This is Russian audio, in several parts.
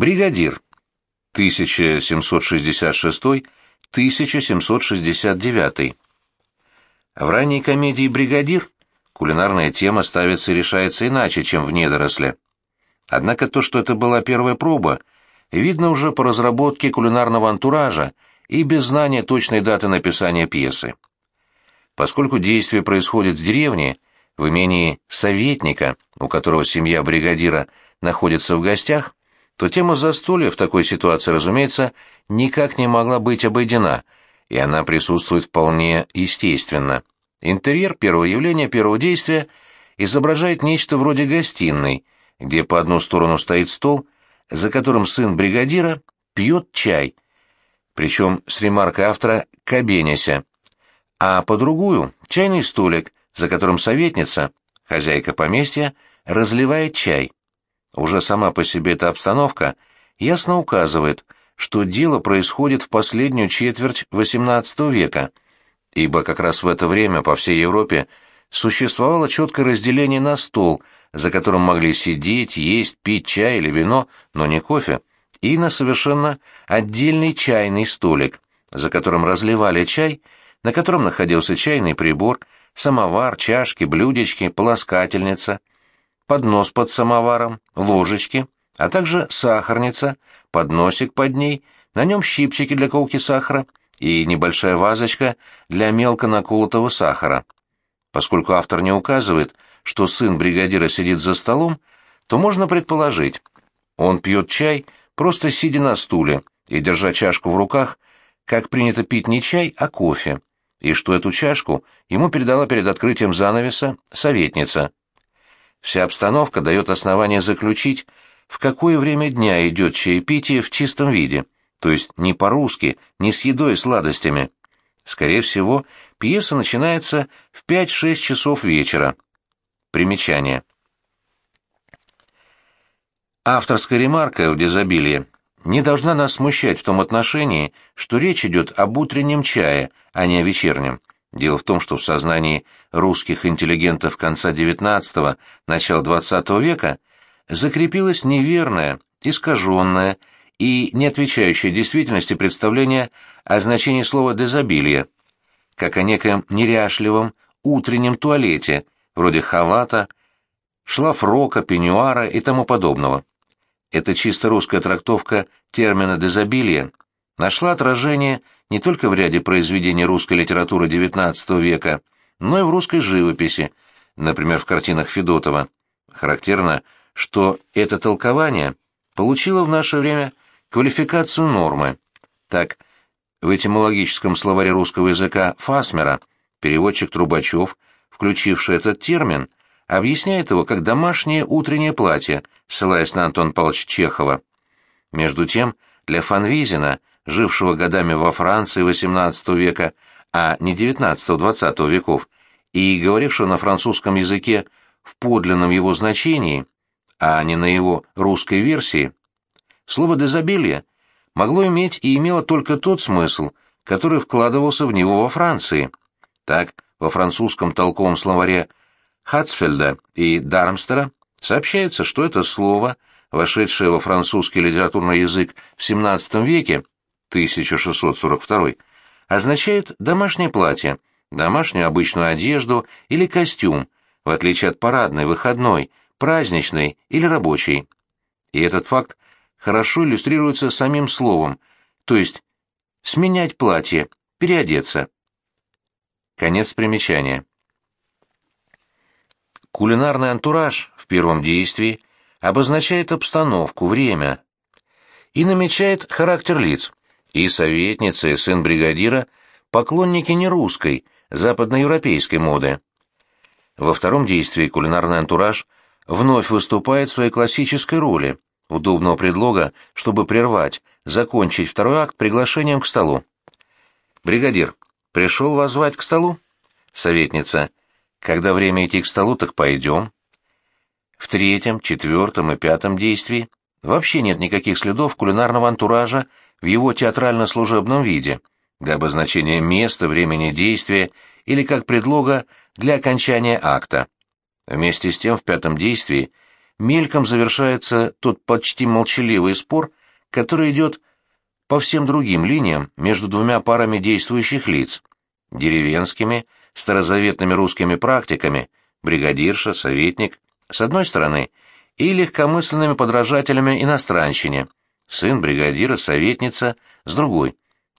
Бригадир. 1766-1769. В ранней комедии «Бригадир» кулинарная тема ставится и решается иначе, чем в «Недоросле». Однако то, что это была первая проба, видно уже по разработке кулинарного антуража и без знания точной даты написания пьесы. Поскольку действие происходит в деревне, в имении советника, у которого семья бригадира находится в гостях, то тема застолья в такой ситуации, разумеется, никак не могла быть обойдена, и она присутствует вполне естественно. Интерьер первого явления, первого действия изображает нечто вроде гостиной, где по одну сторону стоит стол, за которым сын бригадира пьет чай, причем с ремаркой автора «кабеняся», а по другую — чайный столик, за которым советница, хозяйка поместья, разливает чай. Уже сама по себе эта обстановка ясно указывает, что дело происходит в последнюю четверть XVIII века, ибо как раз в это время по всей Европе существовало четкое разделение на стол, за которым могли сидеть, есть, пить чай или вино, но не кофе, и на совершенно отдельный чайный столик, за которым разливали чай, на котором находился чайный прибор, самовар, чашки, блюдечки, полоскательница, поднос под самоваром, ложечки, а также сахарница, подносик под ней, на нем щипчики для колки сахара и небольшая вазочка для мелко наколотого сахара. Поскольку автор не указывает, что сын бригадира сидит за столом, то можно предположить, он пьет чай, просто сидя на стуле и держа чашку в руках, как принято пить не чай, а кофе, и что эту чашку ему передала перед открытием занавеса советница. Вся обстановка дает основание заключить, в какое время дня идет чаепитие в чистом виде, то есть не по-русски, не с едой и сладостями. Скорее всего, пьеса начинается в 5-6 часов вечера. Примечание. Авторская ремарка в дезобилии не должна нас смущать в том отношении, что речь идет об утреннем чае, а не о вечернем. Дело в том, что в сознании русских интеллигентов конца XIX – начала XX века закрепилось неверное, искаженное и не отвечающее действительности представление о значении слова «дезобилие», как о неком неряшливом утреннем туалете, вроде халата, шлафрока, пеньюара и тому подобного. Эта чисто русская трактовка термина «дезобилие» нашла отражение не только в ряде произведений русской литературы XIX века, но и в русской живописи, например, в картинах Федотова. Характерно, что это толкование получило в наше время квалификацию нормы. Так, в этимологическом словаре русского языка Фасмера переводчик Трубачев, включивший этот термин, объясняет его как домашнее утреннее платье, ссылаясь на Антон Павловича Чехова. Между тем, для Фанвизина жившего годами во Франции XVIII века, а не XIX-XX веков, и говорившего на французском языке в подлинном его значении, а не на его русской версии, слово «дезобилие» могло иметь и имело только тот смысл, который вкладывался в него во Франции. Так, во французском толковом словаре Хатсфельда и Дармстера сообщается, что это слово, вошедшее во французский литературный язык в XVII веке, 1642, означает домашнее платье, домашнюю обычную одежду или костюм, в отличие от парадной, выходной, праздничной или рабочей. И этот факт хорошо иллюстрируется самим словом, то есть сменять платье, переодеться. Конец примечания. Кулинарный антураж в первом действии обозначает обстановку, время и намечает характер лиц. И советница, и сын бригадира — поклонники не русской, западноевропейской моды. Во втором действии кулинарный антураж вновь выступает в своей классической роли, удобного предлога, чтобы прервать, закончить второй акт приглашением к столу. «Бригадир, пришел вас звать к столу?» Советница. «Когда время идти к столу, так пойдем». В третьем, четвертом и пятом действии вообще нет никаких следов кулинарного антуража в его театрально-служебном виде, для обозначения места, времени действия или как предлога для окончания акта. Вместе с тем в пятом действии мельком завершается тот почти молчаливый спор, который идет по всем другим линиям между двумя парами действующих лиц – деревенскими, старозаветными русскими практиками, бригадирша, советник, с одной стороны, и легкомысленными подражателями иностранщине, сын бригадира, советница, с другой.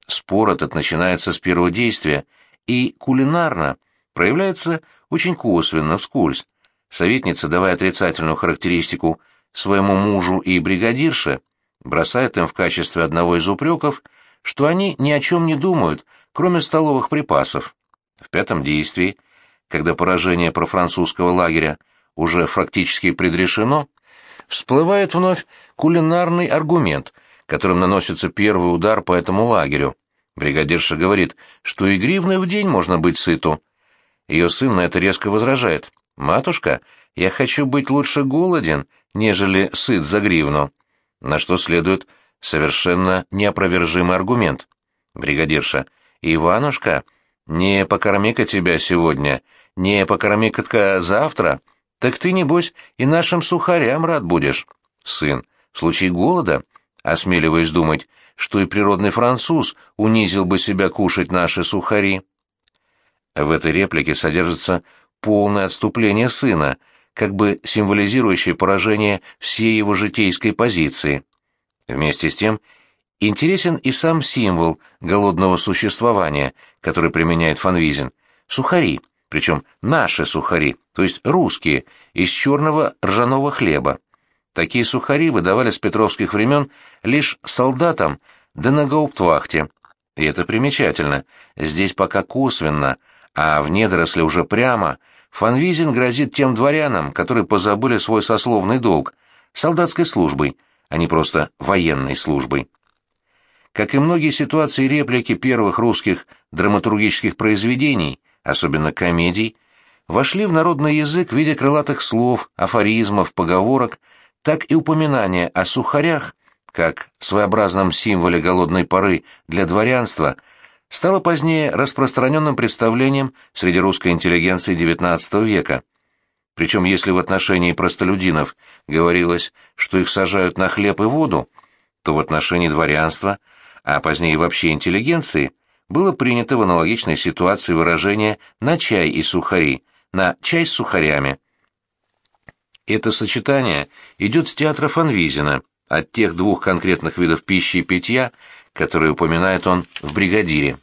Спор этот начинается с первого действия и кулинарно проявляется очень косвенно, вскользь. Советница, давая отрицательную характеристику своему мужу и бригадирше, бросает им в качестве одного из упреков, что они ни о чем не думают, кроме столовых припасов. В пятом действии, когда поражение профранцузского лагеря уже фактически предрешено, всплывает вновь кулинарный аргумент, которым наносится первый удар по этому лагерю. Бригадирша говорит, что и гривны в день можно быть сыту. Ее сын на это резко возражает. «Матушка, я хочу быть лучше голоден, нежели сыт за гривну». На что следует совершенно неопровержимый аргумент. Бригадирша. «Иванушка, не покорми-ка тебя сегодня, не покорми-ка завтра, так ты, небось, и нашим сухарям рад будешь». Сын. «В случае голода, осмеливаясь думать, что и природный француз унизил бы себя кушать наши сухари». В этой реплике содержится полное отступление сына, как бы символизирующее поражение всей его житейской позиции. Вместе с тем, интересен и сам символ голодного существования, который применяет Фанвизин – сухари, причем наши сухари, то есть русские, из черного ржаного хлеба. Такие сухари выдавали с петровских времен лишь солдатам да на гауптвахте. И это примечательно, здесь пока косвенно – а в недоросле уже прямо, Фанвизин грозит тем дворянам, которые позабыли свой сословный долг, солдатской службой, а не просто военной службой. Как и многие ситуации реплики первых русских драматургических произведений, особенно комедий, вошли в народный язык в виде крылатых слов, афоризмов, поговорок, так и упоминания о сухарях, как своеобразном символе голодной поры для дворянства – стало позднее распространенным представлением среди русской интеллигенции XIX века. Причем если в отношении простолюдинов говорилось, что их сажают на хлеб и воду, то в отношении дворянства, а позднее вообще интеллигенции, было принято в аналогичной ситуации выражение «на чай и сухари», «на чай с сухарями». Это сочетание идет с театра Фанвизина, от тех двух конкретных видов пищи и питья, которые упоминает он в «Бригадире».